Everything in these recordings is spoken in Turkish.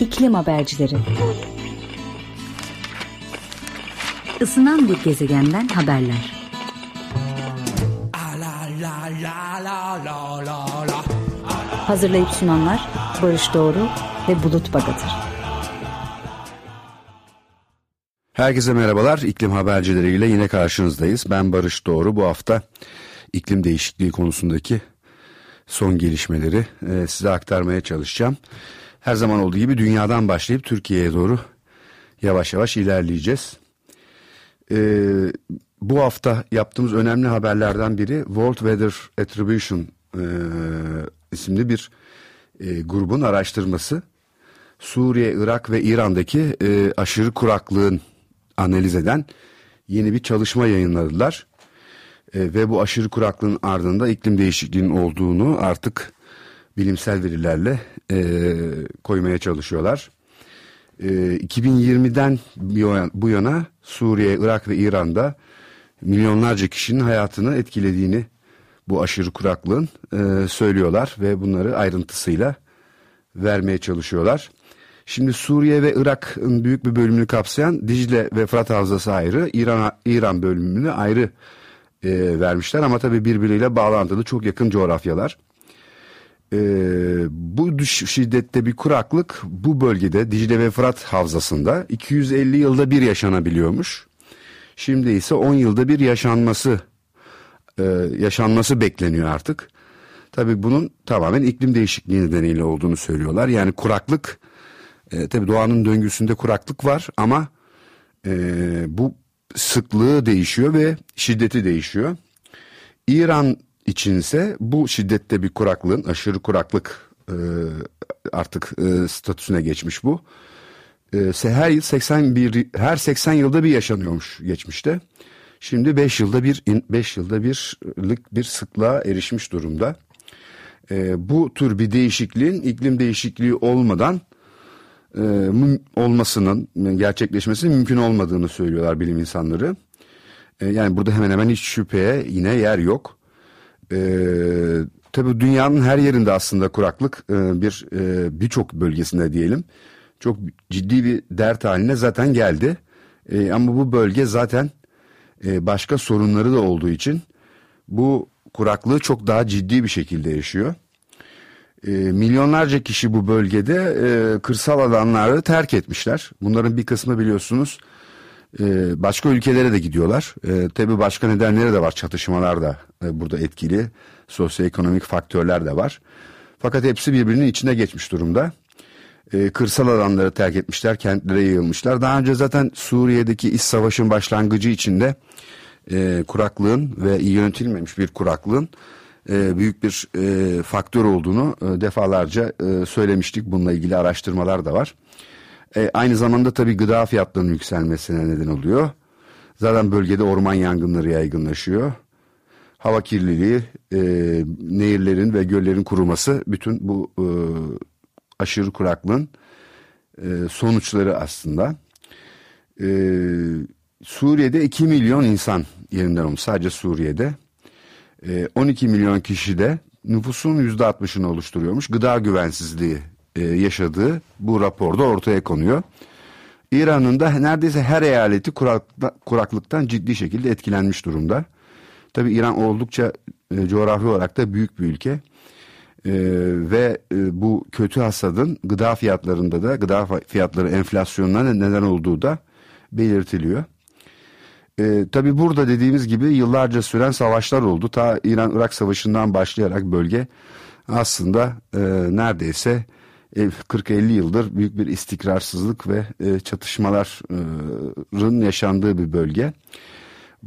İklim Habercileri Isınan bir gezegenden haberler Hazırlayıp sunanlar Barış Doğru ve Bulut Bagatır Herkese merhabalar. İklim habercileriyle yine karşınızdayız. Ben Barış Doğru. Bu hafta iklim değişikliği konusundaki son gelişmeleri e, size aktarmaya çalışacağım. Her zaman olduğu gibi dünyadan başlayıp Türkiye'ye doğru yavaş yavaş ilerleyeceğiz. E, bu hafta yaptığımız önemli haberlerden biri World Weather Attribution e, isimli bir e, grubun araştırması. Suriye, Irak ve İran'daki e, aşırı kuraklığın analiz eden yeni bir çalışma yayınladılar. E, ve bu aşırı kuraklığın ardında iklim değişikliğinin olduğunu artık bilimsel verilerle e, koymaya çalışıyorlar. E, 2020'den bu yana Suriye, Irak ve İran'da milyonlarca kişinin hayatını etkilediğini bu aşırı kuraklığın e, söylüyorlar ve bunları ayrıntısıyla vermeye çalışıyorlar. Şimdi Suriye ve Irak'ın büyük bir bölümünü kapsayan Dicle ve Fırat Havzası ayrı, İran İran bölümünü ayrı e, vermişler ama tabii birbiriyle bağlantılı çok yakın coğrafyalar. E, bu şiddette bir kuraklık bu bölgede Dicle ve Fırat Havzası'nda 250 yılda bir yaşanabiliyormuş. Şimdi ise 10 yılda bir yaşanması e, yaşanması bekleniyor artık. Tabii bunun tamamen iklim değişikliği nedeniyle olduğunu söylüyorlar. Yani kuraklık e, tabii doğanın döngüsünde kuraklık var ama e, bu sıklığı değişiyor ve şiddeti değişiyor. İran içinse bu şiddette bir kuraklığın aşırı kuraklık e, artık e, statüsüne geçmiş bu. E, her yıl 81 her 80 yılda bir yaşanıyormuş geçmişte. Şimdi 5 yılda bir 5 yılda birlik bir sıklığa erişmiş durumda. E, bu tür bir değişikliğin iklim değişikliği olmadan e, olmasının gerçekleşmesinin mümkün olmadığını söylüyorlar bilim insanları. E, yani burada hemen hemen hiç şüpheye yine yer yok. E, tabii dünyanın her yerinde aslında kuraklık e, bir e, birçok bölgesinde diyelim çok ciddi bir dert haline zaten geldi. E, ama bu bölge zaten e, başka sorunları da olduğu için bu kuraklığı çok daha ciddi bir şekilde yaşıyor. E, milyonlarca kişi bu bölgede e, kırsal alanları terk etmişler. Bunların bir kısmı biliyorsunuz e, başka ülkelere de gidiyorlar. E, tabii başka nedenleri de var. Çatışmalar da e, burada etkili. Sosyoekonomik faktörler de var. Fakat hepsi birbirinin içine geçmiş durumda. E, kırsal alanları terk etmişler, kentlere yığılmışlar. Daha önce zaten Suriye'deki iç savaşın başlangıcı içinde e, kuraklığın ve iyi yönetilmemiş bir kuraklığın e, büyük bir faktör olduğunu defalarca söylemiştik. Bununla ilgili araştırmalar da var. E, aynı zamanda tabii gıda fiyatlarının yükselmesine neden oluyor. Zaten bölgede orman yangınları yaygınlaşıyor. Hava kirliliği, e, nehirlerin ve göllerin kuruması bütün bu e, aşırı kuraklığın e, sonuçları aslında. E, Suriye'de 2 milyon insan yerinden olmuş sadece Suriye'de. 12 ee, milyon kişi de nüfusun %60'ını oluşturuyormuş. Gıda güvensizliği e, yaşadığı bu raporda ortaya konuyor. İran'ın da neredeyse her eyaleti kuraklıktan ciddi şekilde etkilenmiş durumda. Tabi İran oldukça e, coğrafi olarak da büyük bir ülke. E, ve bu kötü hasadın gıda fiyatlarında da gıda fiyatları enflasyonuna neden olduğu da belirtiliyor. E, tabii burada dediğimiz gibi yıllarca süren savaşlar oldu. Ta İran-Irak savaşından başlayarak bölge aslında e, neredeyse 40-50 e, yıldır büyük bir istikrarsızlık ve e, çatışmaların yaşandığı bir bölge.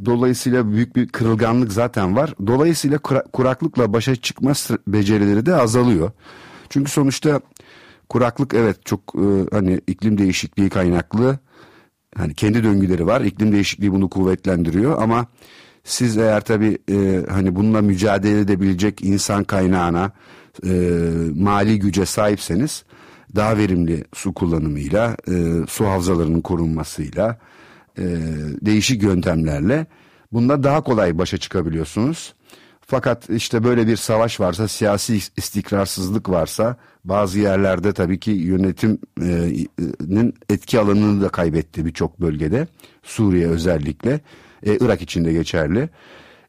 Dolayısıyla büyük bir kırılganlık zaten var. Dolayısıyla kuraklıkla başa çıkma becerileri de azalıyor. Çünkü sonuçta kuraklık evet çok e, hani iklim değişikliği kaynaklı hani kendi döngüleri var. İklim değişikliği bunu kuvvetlendiriyor ama siz eğer tabii e, hani bununla mücadele edebilecek insan kaynağına e, mali güce sahipseniz daha verimli su kullanımıyla, e, su havzalarının korunmasıyla, e, değişik yöntemlerle bunda daha kolay başa çıkabiliyorsunuz. Fakat işte böyle bir savaş varsa, siyasi istikrarsızlık varsa bazı yerlerde tabii ki yönetimin etki alanını da kaybetti birçok bölgede. Suriye özellikle, e, Irak için de geçerli.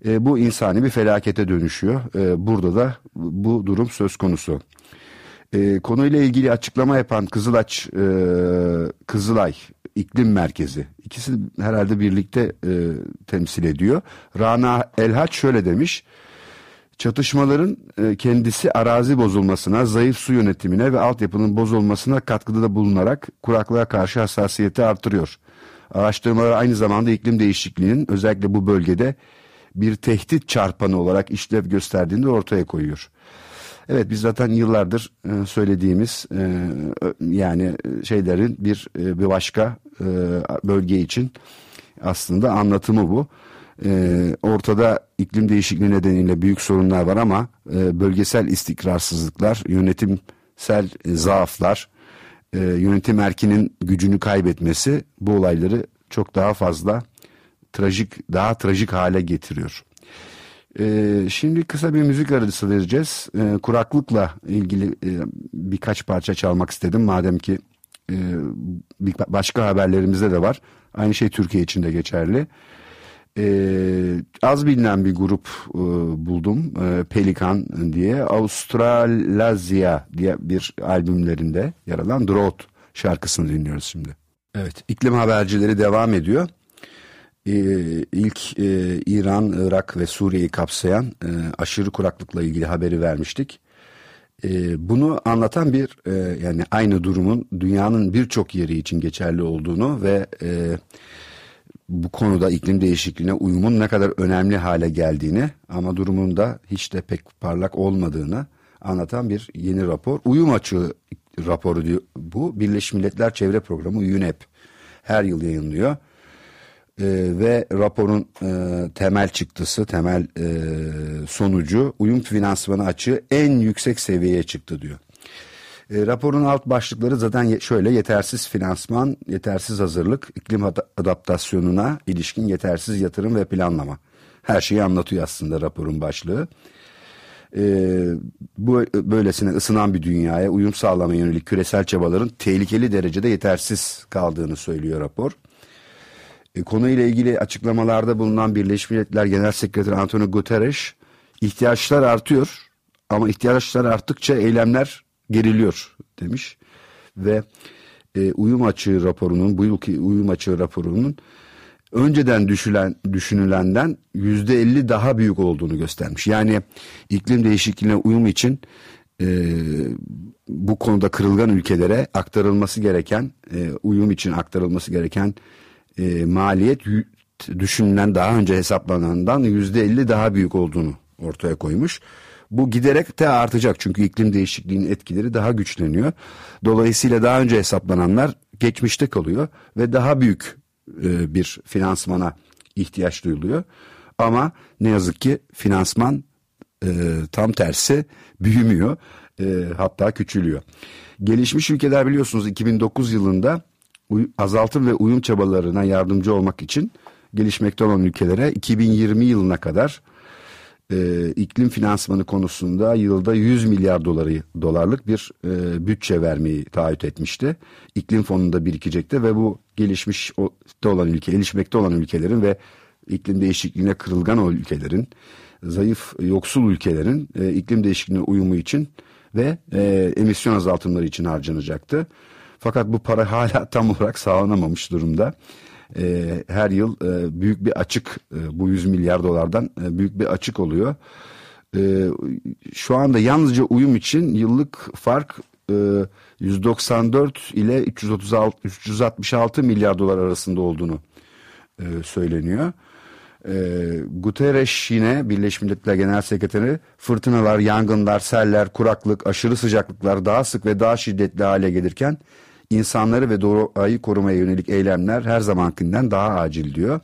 E, bu insani bir felakete dönüşüyor. E, burada da bu durum söz konusu. E, konuyla ilgili açıklama yapan Kızılaç, e, Kızılay İklim Merkezi. İkisi herhalde birlikte e, temsil ediyor. Rana Elhaç şöyle demiş. Çatışmaların e, kendisi arazi bozulmasına, zayıf su yönetimine ve altyapının bozulmasına katkıda da bulunarak kuraklığa karşı hassasiyeti artırıyor. Araştırmalar aynı zamanda iklim değişikliğinin özellikle bu bölgede bir tehdit çarpanı olarak işlev gösterdiğini ortaya koyuyor. Evet biz zaten yıllardır e, söylediğimiz e, yani şeylerin bir bir başka bölge için aslında anlatımı bu. Ortada iklim değişikliği nedeniyle büyük sorunlar var ama bölgesel istikrarsızlıklar, yönetimsel zaaflar, yönetim erkinin gücünü kaybetmesi bu olayları çok daha fazla trajik, daha trajik hale getiriyor. Ee, şimdi kısa bir müzik arası vereceğiz. Ee, kuraklıkla ilgili e, birkaç parça çalmak istedim. Madem ki e, bir, başka haberlerimizde de var. Aynı şey Türkiye için de geçerli. Ee, az bilinen bir grup e, buldum. E, Pelikan diye. Australazia diye bir albümlerinde yer alan Drought şarkısını dinliyoruz şimdi. Evet iklim habercileri devam ediyor. Ee, ilk e, İran, Irak ve Suriye'yi kapsayan e, aşırı kuraklıkla ilgili haberi vermiştik. E, bunu anlatan bir e, yani aynı durumun dünyanın birçok yeri için geçerli olduğunu ve e, bu konuda iklim değişikliğine uyumun ne kadar önemli hale geldiğini ama durumun da hiç de pek parlak olmadığını anlatan bir yeni rapor. Uyum açığı raporu diyor bu. Birleşmiş Milletler Çevre Programı UNEP her yıl yayınlıyor. Ee, ve raporun e, temel çıktısı, temel e, sonucu uyum finansmanı açığı en yüksek seviyeye çıktı diyor. E, raporun alt başlıkları zaten şöyle yetersiz finansman, yetersiz hazırlık, iklim adaptasyonuna ilişkin yetersiz yatırım ve planlama. Her şeyi anlatıyor aslında raporun başlığı. E, bu böylesine ısınan bir dünyaya uyum sağlamaya yönelik küresel çabaların tehlikeli derecede yetersiz kaldığını söylüyor rapor. E, konuyla ilgili açıklamalarda bulunan Birleşmiş Milletler Genel Sekreteri Antonio Guterres ihtiyaçlar artıyor ama ihtiyaçlar arttıkça eylemler geriliyor demiş ve e, uyum açığı raporunun bu yılki uyum açığı raporunun önceden düşülen, düşünülenden yüzde elli daha büyük olduğunu göstermiş. Yani iklim değişikliğine uyum için e, bu konuda kırılgan ülkelere aktarılması gereken e, uyum için aktarılması gereken e, maliyet düşünülen daha önce hesaplanandan yüzde elli daha büyük olduğunu ortaya koymuş. Bu giderek de artacak çünkü iklim değişikliğinin etkileri daha güçleniyor. Dolayısıyla daha önce hesaplananlar geçmişte kalıyor ve daha büyük e, bir finansmana ihtiyaç duyuluyor. Ama ne yazık ki finansman e, tam tersi büyümüyor e, hatta küçülüyor. Gelişmiş ülkeler biliyorsunuz 2009 yılında azaltım ve uyum çabalarına yardımcı olmak için gelişmekte olan ülkelere 2020 yılına kadar e, iklim finansmanı konusunda yılda 100 milyar doları dolarlık bir e, bütçe vermeyi taahhüt etmişti. İklim fonunda birikecekti ve bu gelişmiş olan ülke, gelişmekte olan ülkelerin ve iklim değişikliğine kırılgan o ülkelerin, zayıf yoksul ülkelerin e, iklim değişikliğine uyumu için ve e, emisyon azaltımları için harcanacaktı. Fakat bu para hala tam olarak sağlanamamış durumda. E, her yıl e, büyük bir açık e, bu 100 milyar dolardan e, büyük bir açık oluyor. E, şu anda yalnızca uyum için yıllık fark e, 194 ile 336 366 milyar dolar arasında olduğunu e, söyleniyor. E, Guterres yine Birleşmiş Milletler Genel Sekreteri fırtınalar, yangınlar, seller, kuraklık, aşırı sıcaklıklar daha sık ve daha şiddetli hale gelirken insanları ve doğayı korumaya yönelik eylemler her zamankinden daha acil diyor.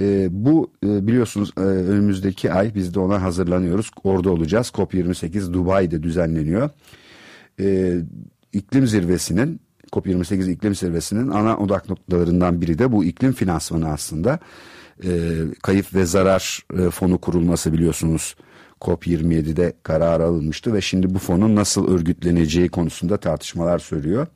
E, bu e, biliyorsunuz e, önümüzdeki ay biz de ona hazırlanıyoruz. Orada olacağız. COP28 Dubai'de düzenleniyor. E, iklim zirvesinin COP28 iklim zirvesinin ana odak noktalarından biri de bu iklim finansmanı aslında. E, kayıp ve zarar e, fonu kurulması biliyorsunuz. COP27'de karar alınmıştı ve şimdi bu fonun nasıl örgütleneceği konusunda tartışmalar sürüyor.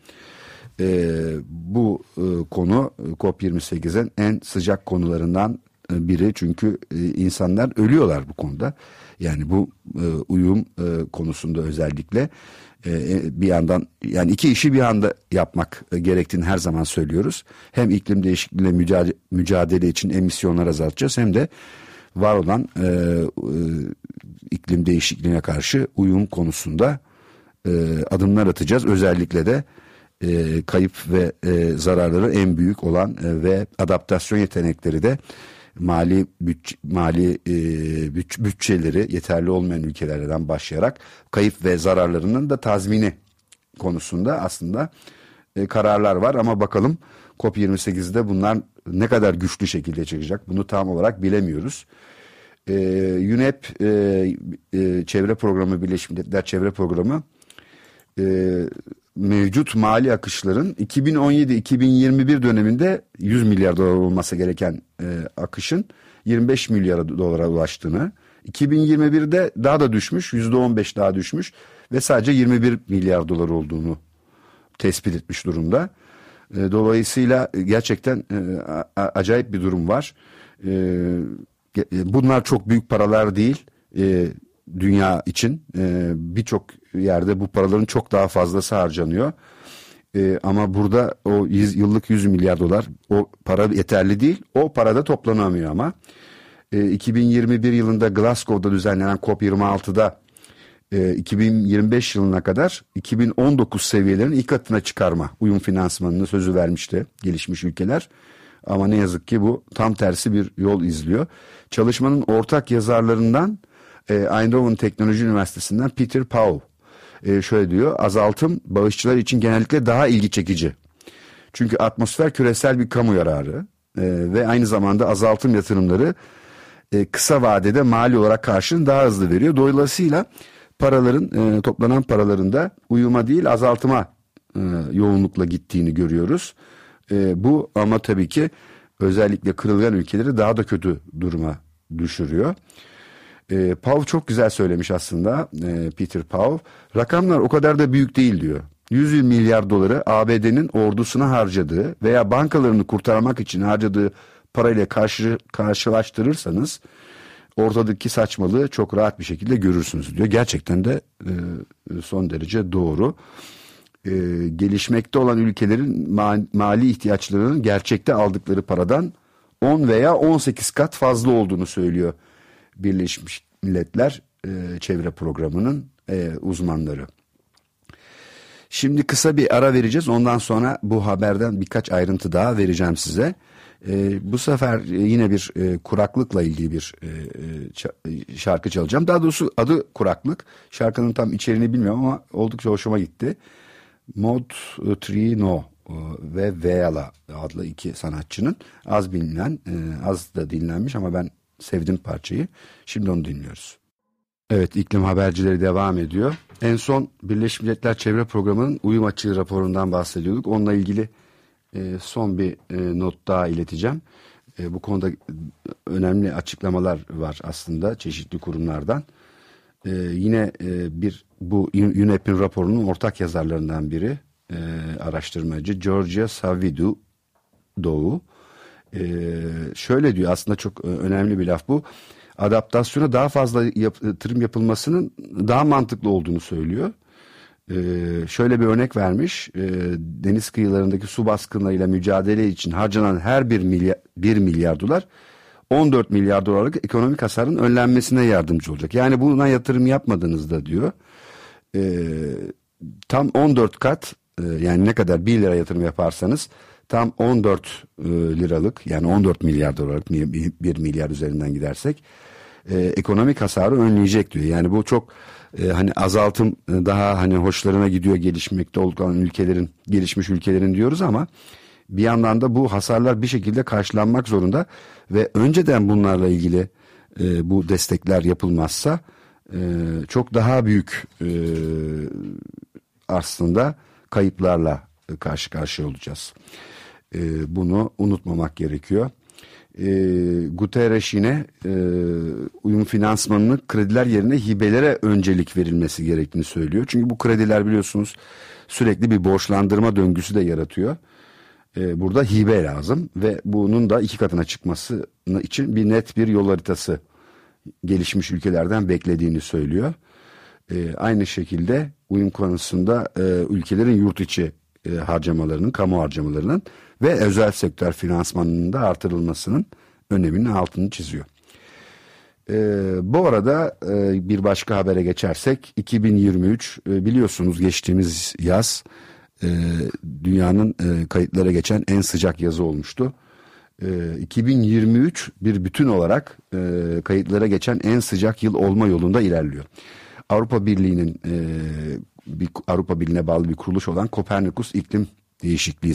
E, bu e, konu COP28'in en sıcak konularından e, biri çünkü e, insanlar ölüyorlar bu konuda. Yani bu e, uyum e, konusunda özellikle e, e bir yandan yani iki işi bir anda yapmak gerektiğini her zaman söylüyoruz. Hem iklim değişikliğiyle mücadele, mücadele için emisyonları azaltacağız hem de var olan e, e, iklim değişikliğine karşı uyum konusunda e, adımlar atacağız. Özellikle de e, kayıp ve e, zararları en büyük olan e, ve adaptasyon yetenekleri de mali bütçe, mali e, büt, bütçeleri yeterli olmayan ülkelerden başlayarak kayıp ve zararlarının da tazmini konusunda aslında e, kararlar var ama bakalım COP28'de bunlar ne kadar güçlü şekilde çıkacak bunu tam olarak bilemiyoruz. E, UNEP e, e, çevre programı Birleşmiş Milletler Çevre Programı e, mevcut mali akışların 2017-2021 döneminde 100 milyar dolar olması gereken e, akışın 25 milyar dolara ulaştığını, 2021'de daha da düşmüş, %15 daha düşmüş ve sadece 21 milyar dolar olduğunu tespit etmiş durumda. E, dolayısıyla gerçekten e, acayip bir durum var. E, e, bunlar çok büyük paralar değil. E, dünya için e, birçok yerde bu paraların çok daha fazlası harcanıyor. E, ama burada o yüz, yıllık 100 milyar dolar o para yeterli değil. O parada toplanamıyor ama. E, 2021 yılında Glasgow'da düzenlenen COP26'da e, 2025 yılına kadar 2019 seviyelerin ilk katına çıkarma uyum finansmanını sözü vermişti gelişmiş ülkeler. Ama ne yazık ki bu tam tersi bir yol izliyor. Çalışmanın ortak yazarlarından e, Eindhoven Teknoloji Üniversitesi'nden Peter Pau e, şöyle diyor. Azaltım bağışçılar için genellikle daha ilgi çekici. Çünkü atmosfer küresel bir kamu yararı e, ve aynı zamanda azaltım yatırımları e, kısa vadede mali olarak karşılığını daha hızlı veriyor. Dolayısıyla paraların e, toplanan paraların da uyuma değil azaltıma e, yoğunlukla gittiğini görüyoruz. E, bu ama tabii ki özellikle kırılgan ülkeleri daha da kötü duruma düşürüyor. E, Pau çok güzel söylemiş aslında e, Peter Pau. Rakamlar o kadar da büyük değil diyor. 100 milyar doları ABD'nin ordusuna harcadığı veya bankalarını kurtarmak için harcadığı parayla karşı, karşılaştırırsanız ortadaki saçmalığı çok rahat bir şekilde görürsünüz diyor. Gerçekten de e, son derece doğru. E, gelişmekte olan ülkelerin ma mali ihtiyaçlarının gerçekte aldıkları paradan 10 veya 18 kat fazla olduğunu söylüyor Birleşmiş Milletler e, Çevre Programı'nın e, uzmanları. Şimdi kısa bir ara vereceğiz. Ondan sonra bu haberden birkaç ayrıntı daha vereceğim size. E, bu sefer yine bir e, kuraklıkla ilgili bir e, e şarkı çalacağım. Daha doğrusu adı kuraklık. Şarkının tam içeriğini bilmiyorum ama oldukça hoşuma gitti. Mod Trino e, ve Veala adlı iki sanatçının az bilinen, e, az da dinlenmiş ama ben sevdim parçayı. Şimdi onu dinliyoruz. Evet iklim habercileri devam ediyor. En son Birleşmiş Milletler Çevre Programı'nın uyum açığı raporundan bahsediyorduk. Onunla ilgili e, son bir e, not daha ileteceğim. E, bu konuda önemli açıklamalar var aslında çeşitli kurumlardan. E, yine e, bir bu UNEP'in raporunun ortak yazarlarından biri e, araştırmacı Georgia Savidu Doğu ee, şöyle diyor aslında çok e, önemli bir laf bu. Adaptasyona daha fazla yatırım yapılmasının daha mantıklı olduğunu söylüyor. Ee, şöyle bir örnek vermiş. Ee, deniz kıyılarındaki su baskınlarıyla mücadele için harcanan her bir milyar, bir milyar dolar 14 milyar dolarlık ekonomik hasarın önlenmesine yardımcı olacak. Yani buna yatırım yapmadığınızda diyor e, tam 14 kat e, yani ne kadar 1 lira yatırım yaparsanız tam 14 e, liralık yani 14 milyar dolarlık 1 milyar üzerinden gidersek e, ekonomik hasarı önleyecek diyor. Yani bu çok e, hani azaltım daha hani hoşlarına gidiyor gelişmekte olan ülkelerin gelişmiş ülkelerin diyoruz ama bir yandan da bu hasarlar bir şekilde karşılanmak zorunda ve önceden bunlarla ilgili bu destekler yapılmazsa çok daha büyük aslında kayıplarla karşı karşıya olacağız. E, bunu unutmamak gerekiyor. E, Guterres yine e, uyum finansmanını krediler yerine hibelere öncelik verilmesi gerektiğini söylüyor. Çünkü bu krediler biliyorsunuz sürekli bir borçlandırma döngüsü de yaratıyor. E, burada hibe lazım ve bunun da iki katına çıkması için bir net bir yol haritası gelişmiş ülkelerden beklediğini söylüyor. E, aynı şekilde uyum konusunda e, ülkelerin yurt içi e, harcamalarının, kamu harcamalarının ve özel sektör finansmanının da artırılmasının öneminin altını çiziyor. E, bu arada e, bir başka habere geçersek 2023 e, biliyorsunuz geçtiğimiz yaz e, dünyanın e, kayıtlara geçen en sıcak yazı olmuştu. E, 2023 bir bütün olarak e, kayıtlara geçen en sıcak yıl olma yolunda ilerliyor. Avrupa Birliği'nin e, bir Avrupa Birliği'ne bağlı bir kuruluş olan Kopernikus İklim Değişikliği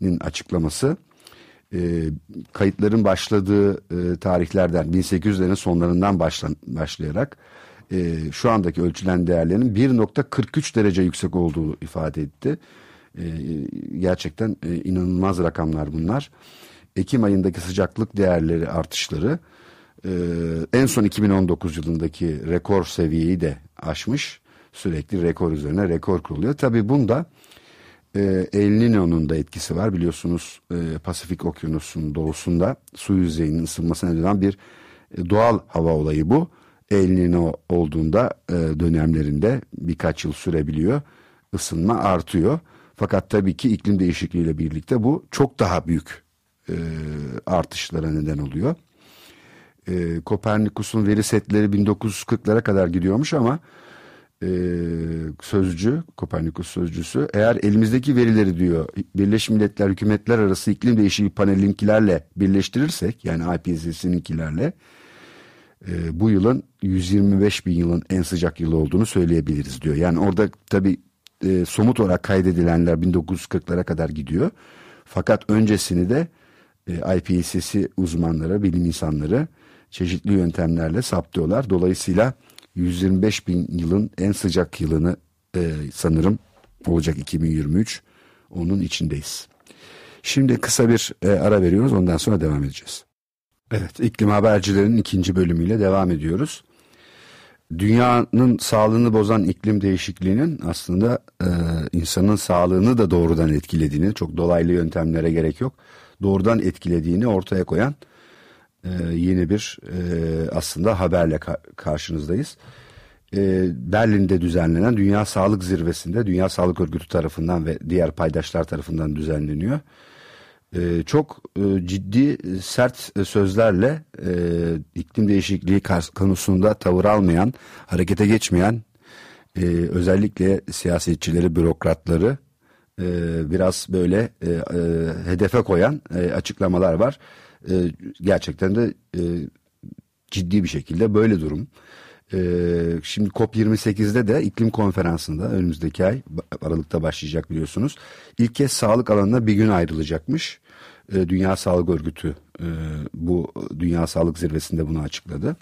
Servisi'nin açıklaması e, kayıtların başladığı e, tarihlerden 1800'lerin sonlarından başlan, başlayarak e, şu andaki ölçülen değerlerin 1.43 derece yüksek olduğu ifade etti. E, gerçekten e, inanılmaz rakamlar bunlar. Ekim ayındaki sıcaklık değerleri artışları e, en son 2019 yılındaki rekor seviyeyi de aşmış. Sürekli rekor üzerine rekor kuruluyor. Tabi bunda e, El Niño'nun da etkisi var. Biliyorsunuz e, Pasifik Okyanusu'nun doğusunda su yüzeyinin ısınmasına neden bir e, doğal hava olayı bu. El Niño olduğunda e, dönemlerinde birkaç yıl sürebiliyor. Isınma artıyor. Fakat tabii ki iklim değişikliğiyle birlikte bu çok daha büyük artışlara neden oluyor. Kopernikus'un veri setleri 1940'lara kadar gidiyormuş ama e, sözcü, Kopernikus sözcüsü eğer elimizdeki verileri diyor Birleşmiş Milletler Hükümetler Arası iklim Değişikliği panelinkilerle birleştirirsek yani IPCC'ninkilerle e, bu yılın 125 bin yılın en sıcak yılı olduğunu söyleyebiliriz diyor. Yani orada tabi e, somut olarak kaydedilenler 1940'lara kadar gidiyor. Fakat öncesini de e, IPCC uzmanları, bilim insanları çeşitli yöntemlerle saptıyorlar. Dolayısıyla 125 bin yılın en sıcak yılını e, sanırım olacak 2023. Onun içindeyiz. Şimdi kısa bir e, ara veriyoruz ondan sonra devam edeceğiz. Evet iklim habercilerinin ikinci bölümüyle devam ediyoruz. Dünyanın sağlığını bozan iklim değişikliğinin aslında e, insanın sağlığını da doğrudan etkilediğini çok dolaylı yöntemlere gerek yok. Doğrudan etkilediğini ortaya koyan e, yeni bir e, aslında haberle ka- karşınızdayız. E, Berlin'de düzenlenen Dünya Sağlık Zirvesi'nde Dünya Sağlık Örgütü tarafından ve diğer paydaşlar tarafından düzenleniyor. E, çok e, ciddi sert sözlerle e, iklim değişikliği konusunda tavır almayan, harekete geçmeyen e, özellikle siyasetçileri, bürokratları e, biraz böyle e, e, hedefe koyan e, açıklamalar var e, gerçekten de e, ciddi bir şekilde böyle durum. E, şimdi COP28'de de iklim konferansında önümüzdeki ay Aralık'ta başlayacak biliyorsunuz. İlk kez sağlık alanına bir gün ayrılacakmış. E, Dünya Sağlık Örgütü e, bu Dünya Sağlık Zirvesi'nde bunu açıkladı.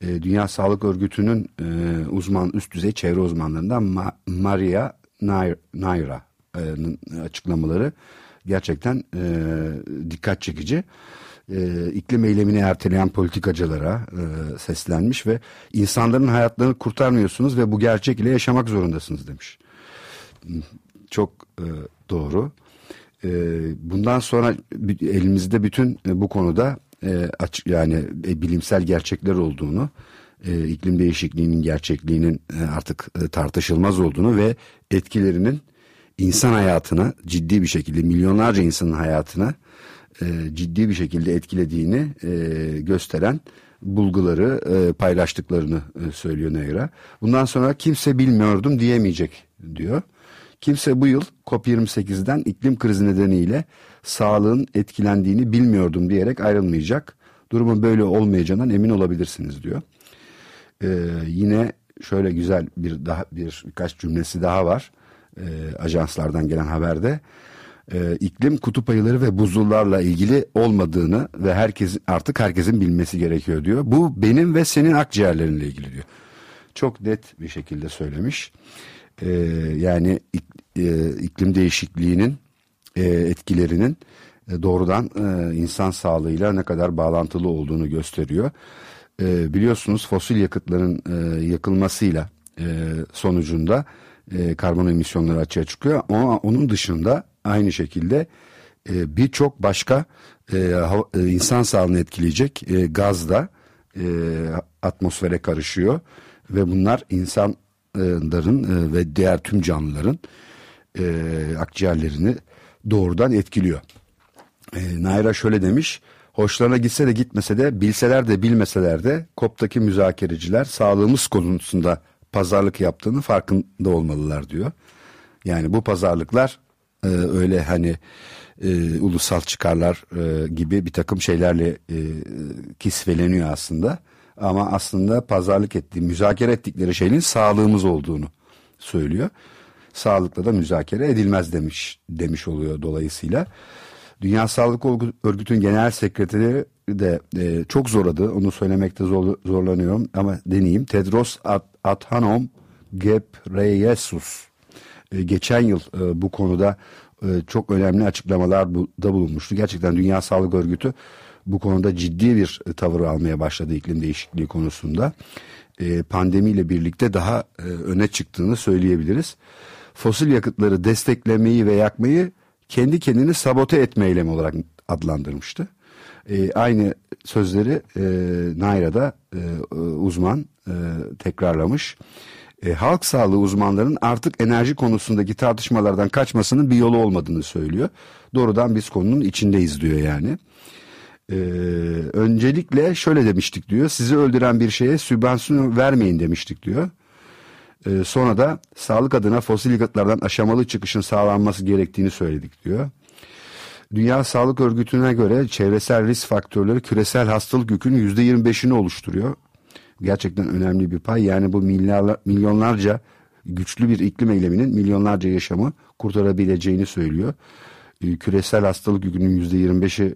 E, Dünya Sağlık Örgütü'nün e, uzman üst düzey çevre uzmanlarından Ma Maria Naira'nın açıklamaları gerçekten e, dikkat çekici e, iklim eylemini erteleyen politikacılara e, seslenmiş ve insanların hayatlarını kurtarmıyorsunuz ve bu gerçek ile yaşamak zorundasınız demiş. Çok e, doğru. E, bundan sonra elimizde bütün e, bu konuda e, açık yani e, bilimsel gerçekler olduğunu, e, iklim değişikliğinin gerçekliğinin e, artık e, tartışılmaz olduğunu ve etkilerinin insan hayatına ciddi bir şekilde milyonlarca insanın hayatına e, ciddi bir şekilde etkilediğini e, gösteren bulguları e, paylaştıklarını e, söylüyor Neyra. Bundan sonra kimse bilmiyordum diyemeyecek diyor. Kimse bu yıl COP28'den iklim krizi nedeniyle sağlığın etkilendiğini bilmiyordum diyerek ayrılmayacak. Durumun böyle olmayacağından emin olabilirsiniz diyor. Ee, yine şöyle güzel bir daha bir birkaç cümlesi daha var. Ee, ajanslardan gelen haberde e, iklim kutup ayıları ve buzullarla ilgili olmadığını ve herkes artık herkesin bilmesi gerekiyor diyor. Bu benim ve senin akciğerlerinle ilgili diyor. Çok net bir şekilde söylemiş. E, yani e, iklim değişikliğinin e, etkilerinin e, doğrudan e, insan sağlığıyla ne kadar bağlantılı olduğunu gösteriyor. E, biliyorsunuz fosil yakıtların e, yakılmasıyla e, sonucunda e, karbon emisyonları açığa çıkıyor. Ama onun dışında aynı şekilde e, birçok başka e, e, insan sağlığını etkileyecek e, gaz da e, atmosfere karışıyor ve bunlar insanların e, ve diğer tüm canlıların e, akciğerlerini doğrudan etkiliyor. E, Naira şöyle demiş. Hoşlarına gitse de gitmese de bilseler de bilmeseler de COP'taki müzakereciler sağlığımız konusunda pazarlık yaptığını farkında olmalılar diyor. Yani bu pazarlıklar e, öyle hani e, ulusal çıkarlar e, gibi bir takım şeylerle e, kisveleniyor aslında. Ama aslında pazarlık ettiği, müzakere ettikleri şeyin sağlığımız olduğunu söylüyor. Sağlıkla da müzakere edilmez demiş demiş oluyor dolayısıyla. Dünya Sağlık Örgütü'nün genel sekreteri de e, çok zorladı. Onu söylemekte zor, zorlanıyorum ama deneyeyim. Tedros Adhanom Ghebreyesus e, geçen yıl e, bu konuda e, çok önemli açıklamalar da bulunmuştu. Gerçekten Dünya Sağlık Örgütü bu konuda ciddi bir tavır almaya başladı iklim değişikliği konusunda. Pandemiyle birlikte daha öne çıktığını söyleyebiliriz. Fosil yakıtları desteklemeyi ve yakmayı kendi kendini sabote etme eylemi olarak adlandırmıştı. E, aynı sözleri e, Nayra'da e, uzman e, tekrarlamış. E, halk sağlığı uzmanlarının artık enerji konusundaki tartışmalardan kaçmasının bir yolu olmadığını söylüyor. Doğrudan biz konunun içindeyiz diyor yani. Ee, öncelikle şöyle demiştik diyor. Sizi öldüren bir şeye sübvansiyon vermeyin demiştik diyor. Ee, sonra da sağlık adına fosil yakıtlardan aşamalı çıkışın sağlanması gerektiğini söyledik diyor. Dünya Sağlık Örgütü'ne göre çevresel risk faktörleri küresel hastalık yükünün %25'ini oluşturuyor. Gerçekten önemli bir pay. Yani bu milyonlarca güçlü bir iklim eyleminin milyonlarca yaşamı kurtarabileceğini söylüyor. Ee, küresel hastalık yükünün %25'i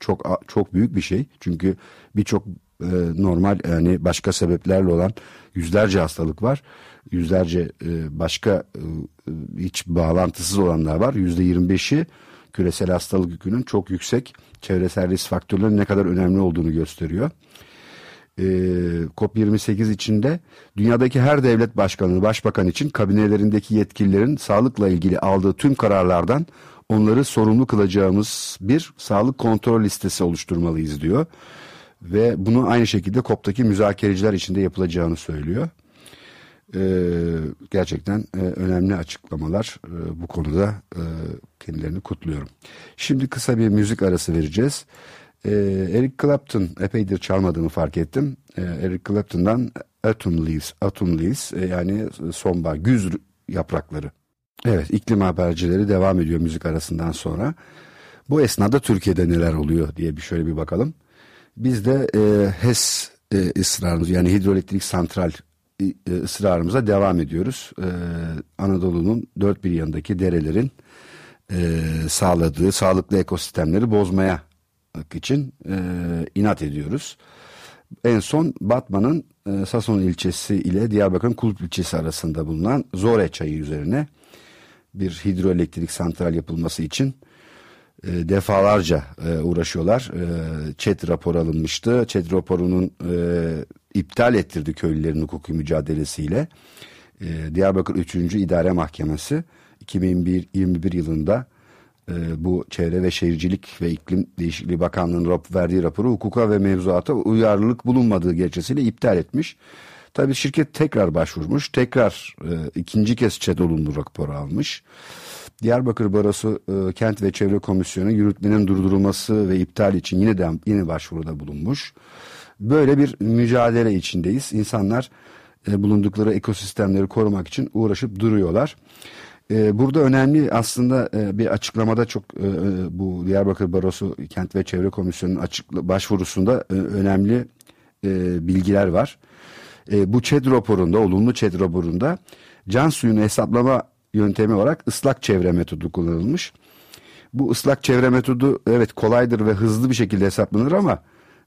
çok çok büyük bir şey. Çünkü birçok e, normal yani başka sebeplerle olan yüzlerce hastalık var. Yüzlerce e, başka e, hiç bağlantısız olanlar var. Yüzde yirmi beşi küresel hastalık yükünün çok yüksek çevresel risk faktörlerinin ne kadar önemli olduğunu gösteriyor. E, COP28 içinde dünyadaki her devlet başkanı, başbakan için kabinelerindeki yetkililerin sağlıkla ilgili aldığı tüm kararlardan onları sorumlu kılacağımız bir sağlık kontrol listesi oluşturmalıyız diyor. Ve bunu aynı şekilde COP'taki müzakereciler içinde yapılacağını söylüyor. Ee, gerçekten e, önemli açıklamalar e, bu konuda e, kendilerini kutluyorum. Şimdi kısa bir müzik arası vereceğiz. E, Eric Clapton epeydir çalmadığımı fark ettim. E, Eric Clapton'dan Atom Leaves, Atom Leaves e, yani sonbahar, güz yaprakları. Evet iklim habercileri devam ediyor müzik arasından sonra. Bu esnada Türkiye'de neler oluyor diye bir şöyle bir bakalım. Biz de e, HES e, ısrarımız yani hidroelektrik santral e, ısrarımıza devam ediyoruz. E, Anadolu'nun dört bir yanındaki derelerin e, sağladığı sağlıklı ekosistemleri bozmaya için e, inat ediyoruz. En son Batman'ın e, Sason ilçesi ile Diyarbakır'ın Kulp ilçesi arasında bulunan Zore çayı üzerine bir hidroelektrik santral yapılması için e, defalarca e, uğraşıyorlar. E, ÇED rapor alınmıştı. ÇED raporunun e, iptal ettirdi köylülerin hukuki mücadelesiyle. E, Diyarbakır 3. İdare Mahkemesi 2021 yılında e, bu Çevre ve Şehircilik ve İklim Değişikliği Bakanlığı'nın rap, verdiği raporu hukuka ve mevzuata uyarlılık bulunmadığı gerekçesiyle iptal etmiş. Tabii şirket tekrar başvurmuş. Tekrar e, ikinci kez ÇED olumlu raporu almış. Diyarbakır Barosu e, Kent ve Çevre Komisyonu yürütmenin durdurulması ve iptal için yine de yine başvuruda bulunmuş. Böyle bir mücadele içindeyiz. İnsanlar e, bulundukları ekosistemleri korumak için uğraşıp duruyorlar. E, burada önemli aslında e, bir açıklamada çok e, e bu Diyarbakır Barosu Kent ve Çevre Komisyonu'nun açık başvurusunda e, önemli e, bilgiler var. E, bu ÇED raporunda, olumlu ÇED raporunda can suyunu hesaplama yöntemi olarak ıslak çevre metodu kullanılmış. Bu ıslak çevre metodu evet kolaydır ve hızlı bir şekilde hesaplanır ama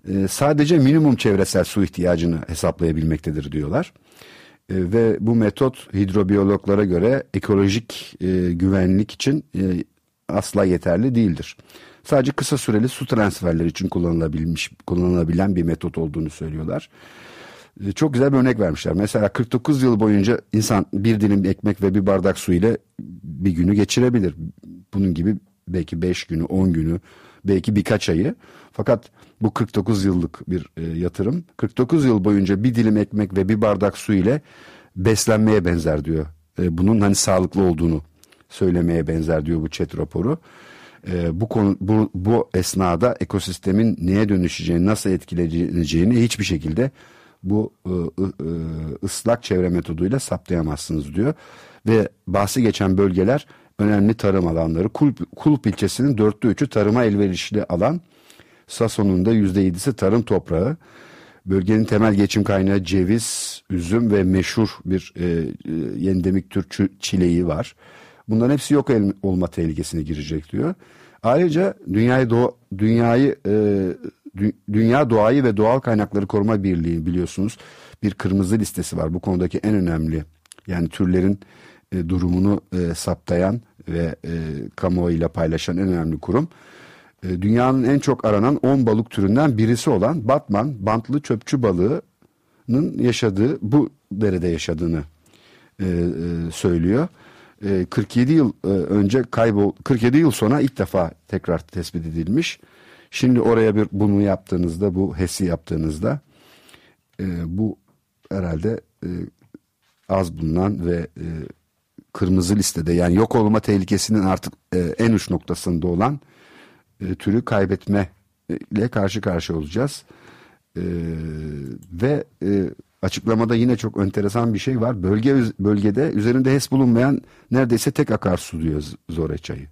e, sadece minimum çevresel su ihtiyacını hesaplayabilmektedir diyorlar. E, ve bu metot hidrobiyologlara göre ekolojik e, güvenlik için e, asla yeterli değildir. Sadece kısa süreli su transferleri için kullanılabilmiş kullanılabilen bir metot olduğunu söylüyorlar. E, çok güzel bir örnek vermişler. Mesela 49 yıl boyunca insan bir dilim ekmek ve bir bardak su ile bir günü geçirebilir. Bunun gibi belki 5 günü, 10 günü, belki birkaç ayı. Fakat bu 49 yıllık bir e, yatırım. 49 yıl boyunca bir dilim ekmek ve bir bardak su ile beslenmeye benzer diyor. E, bunun hani sağlıklı olduğunu söylemeye benzer diyor bu chat raporu. E, bu konu bu, bu esnada ekosistemin neye dönüşeceğini, nasıl etkileyeceğini hiçbir şekilde bu e, e, ıslak çevre metoduyla saptayamazsınız diyor. Ve bahsi geçen bölgeler önemli tarım alanları. Kulp, Kulp ilçesinin dörtte üçü tarıma elverişli alan. Sason'un da yüzde yedisi tarım toprağı. Bölgenin temel geçim kaynağı ceviz, üzüm ve meşhur bir e, e, endemik tür çileği var. Bunların hepsi yok olma tehlikesine girecek diyor. Ayrıca dünyayı doğa, dünyayı e, Dünya Doğayı ve Doğal Kaynakları Koruma Birliği biliyorsunuz bir kırmızı listesi var. Bu konudaki en önemli yani türlerin e, durumunu e, saptayan ve e, kamuoyuyla paylaşan en önemli kurum. E, dünyanın en çok aranan 10 balık türünden birisi olan Batman bantlı çöpçü balığının yaşadığı bu derede yaşadığını e, e, söylüyor. E, 47 yıl e, önce kaybol 47 yıl sonra ilk defa tekrar tespit edilmiş. Şimdi oraya bir bunu yaptığınızda bu HES'i yaptığınızda e, bu herhalde e, az bulunan ve e, kırmızı listede yani yok olma tehlikesinin artık e, en uç noktasında olan e, türü kaybetme ile karşı karşıya olacağız. E, ve e, açıklamada yine çok enteresan bir şey var. Bölge bölgede üzerinde HES bulunmayan neredeyse tek akarsu diyor Zore çayı.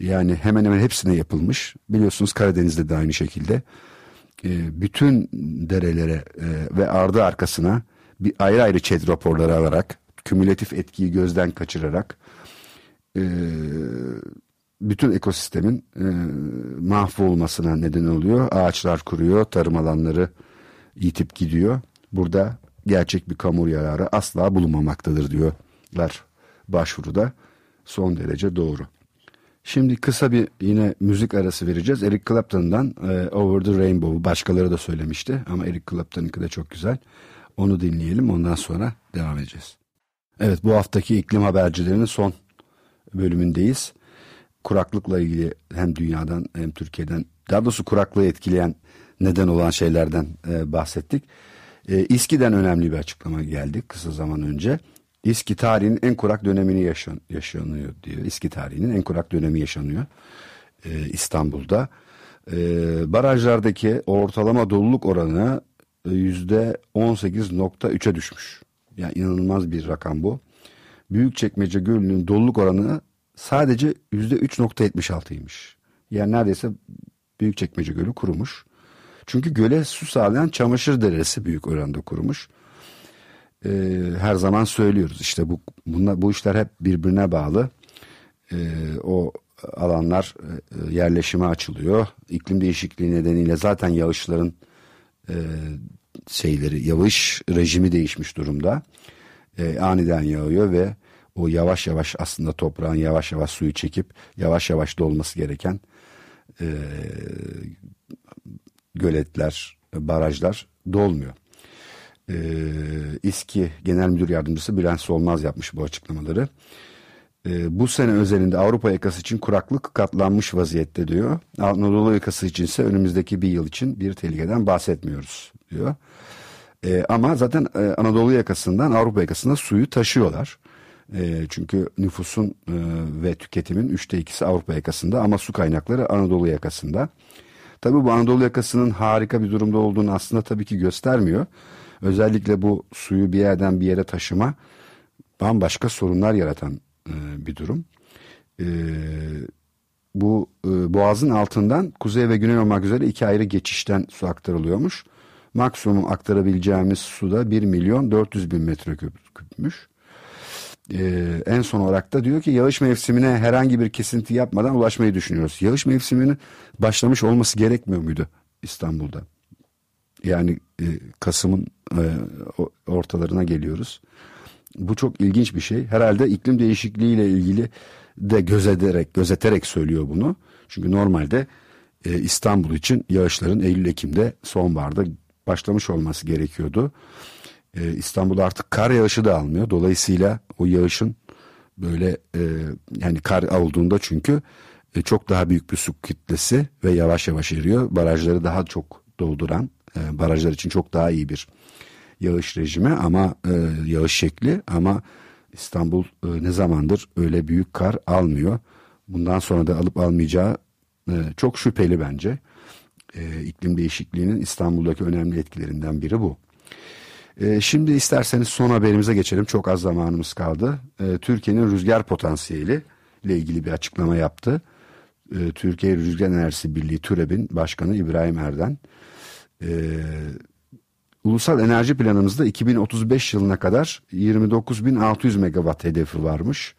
Yani hemen hemen hepsine yapılmış. Biliyorsunuz Karadeniz'de de aynı şekilde. E, bütün derelere e, ve ardı arkasına bir ayrı ayrı ÇED raporları alarak, kümülatif etkiyi gözden kaçırarak e, bütün ekosistemin e, mahvolmasına neden oluyor. Ağaçlar kuruyor, tarım alanları yitip gidiyor. Burada gerçek bir kamu yararı asla bulunmamaktadır diyorlar başvuruda. Son derece doğru. Şimdi kısa bir yine müzik arası vereceğiz. Eric Clapton'dan e, Over the Rainbow başkaları da söylemişti ama Eric Clapton'ınki de çok güzel. Onu dinleyelim ondan sonra devam edeceğiz. Evet bu haftaki iklim habercilerinin son bölümündeyiz. Kuraklıkla ilgili hem dünyadan hem Türkiye'den daha doğrusu kuraklığı etkileyen neden olan şeylerden e, bahsettik. E, İSKİ'den önemli bir açıklama geldi kısa zaman önce. İSKİ tarihinin en kurak dönemini yaşan, yaşanıyor diyor. İSKİ tarihinin en kurak dönemi yaşanıyor e, İstanbul'da. E, barajlardaki ortalama doluluk oranı e, yüzde 18.3'e düşmüş. Yani inanılmaz bir rakam bu. Büyükçekmece Gölü'nün doluluk oranı sadece yüzde 3.76'ymış. Yani neredeyse Büyükçekmece Gölü kurumuş. Çünkü göle su sağlayan çamaşır deresi büyük oranda kurumuş e, her zaman söylüyoruz. İşte bu bunlar, bu işler hep birbirine bağlı. E, o alanlar e, yerleşime açılıyor. İklim değişikliği nedeniyle zaten yağışların e, şeyleri yağış rejimi değişmiş durumda. E, aniden yağıyor ve o yavaş yavaş aslında toprağın yavaş yavaş suyu çekip yavaş yavaş dolması gereken e, göletler, barajlar dolmuyor. Ee, İSKİ Genel Müdür Yardımcısı Bülent Solmaz yapmış bu açıklamaları. Ee, bu sene özelinde Avrupa yakası için kuraklık katlanmış vaziyette diyor. Anadolu yakası için ise önümüzdeki bir yıl için bir tehlikeden bahsetmiyoruz diyor. Ee, ama zaten e, Anadolu yakasından Avrupa yakasına suyu taşıyorlar. E, çünkü nüfusun e, ve tüketimin üçte ikisi Avrupa yakasında ama su kaynakları Anadolu yakasında. Tabii bu Anadolu yakasının harika bir durumda olduğunu aslında tabii ki göstermiyor. Özellikle bu suyu bir yerden bir yere taşıma bambaşka sorunlar yaratan e, bir durum. E, bu e, boğazın altından kuzey ve güney olmak üzere iki ayrı geçişten su aktarılıyormuş. Maksimum aktarabileceğimiz suda 1 milyon 400 bin metreküpmüş. Ee, en son olarak da diyor ki yağış mevsimine herhangi bir kesinti yapmadan ulaşmayı düşünüyoruz. Yağış mevsiminin başlamış olması gerekmiyor muydu İstanbul'da? Yani e, Kasım'ın e, ortalarına geliyoruz. Bu çok ilginç bir şey. Herhalde iklim değişikliği ile ilgili de gözederek, gözeterek söylüyor bunu. Çünkü normalde e, İstanbul için yağışların Eylül-Ekim'de sonbaharda başlamış olması gerekiyordu. E, İstanbul artık kar yağışı da almıyor. Dolayısıyla o yağışın böyle e, yani kar olduğunda çünkü e, çok daha büyük bir su kitlesi ve yavaş yavaş eriyor. Barajları daha çok dolduran, e, barajlar için çok daha iyi bir yağış rejimi ama e, yağış şekli ama İstanbul e, ne zamandır öyle büyük kar almıyor. Bundan sonra da alıp almayacağı e, çok şüpheli bence. E, iklim değişikliğinin İstanbul'daki önemli etkilerinden biri bu. E, şimdi isterseniz son haberimize geçelim. Çok az zamanımız kaldı. E, Türkiye'nin rüzgar potansiyeli ile ilgili bir açıklama yaptı. E, Türkiye Rüzgar Enerjisi Birliği TÜREB'in başkanı İbrahim Erden. E, Ulusal enerji planımızda 2035 yılına kadar 29.600 megawatt hedefi varmış.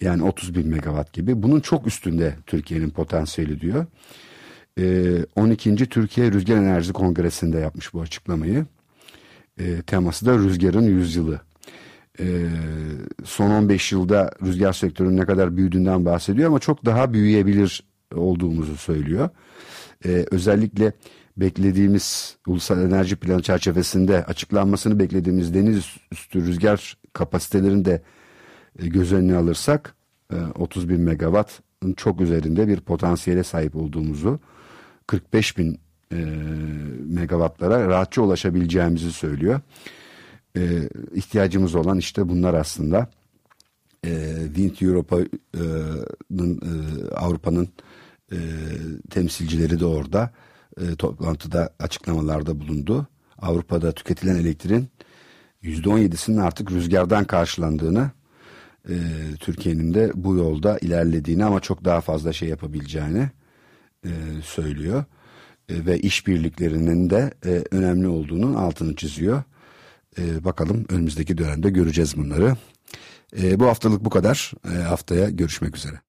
Yani 30 bin megawatt gibi. Bunun çok üstünde Türkiye'nin potansiyeli diyor. Ee, 12. Türkiye Rüzgar Enerji Kongresi'nde yapmış bu açıklamayı. Ee, teması da rüzgarın yüzyılı. Ee, son 15 yılda rüzgar sektörünün ne kadar büyüdüğünden bahsediyor ama çok daha büyüyebilir olduğumuzu söylüyor. Ee, özellikle beklediğimiz ulusal enerji planı çerçevesinde açıklanmasını beklediğimiz deniz üstü rüzgar kapasitelerini de e, göz önüne alırsak 30 e, bin megawattın çok üzerinde bir potansiyele sahip olduğumuzu 45 bin e, megawattlara rahatça ulaşabileceğimizi söylüyor. E, ihtiyacımız olan işte bunlar aslında. E, Wind Europa'nın e, Avrupa'nın e, temsilcileri de orada e, toplantıda açıklamalarda bulundu. Avrupa'da tüketilen elektriğin %17'sinin artık rüzgardan karşılandığını, e, Türkiye'nin de bu yolda ilerlediğini ama çok daha fazla şey yapabileceğini e, söylüyor. E, ve işbirliklerinin de e, önemli olduğunun altını çiziyor. E, bakalım önümüzdeki dönemde göreceğiz bunları. E, bu haftalık bu kadar. E, haftaya görüşmek üzere.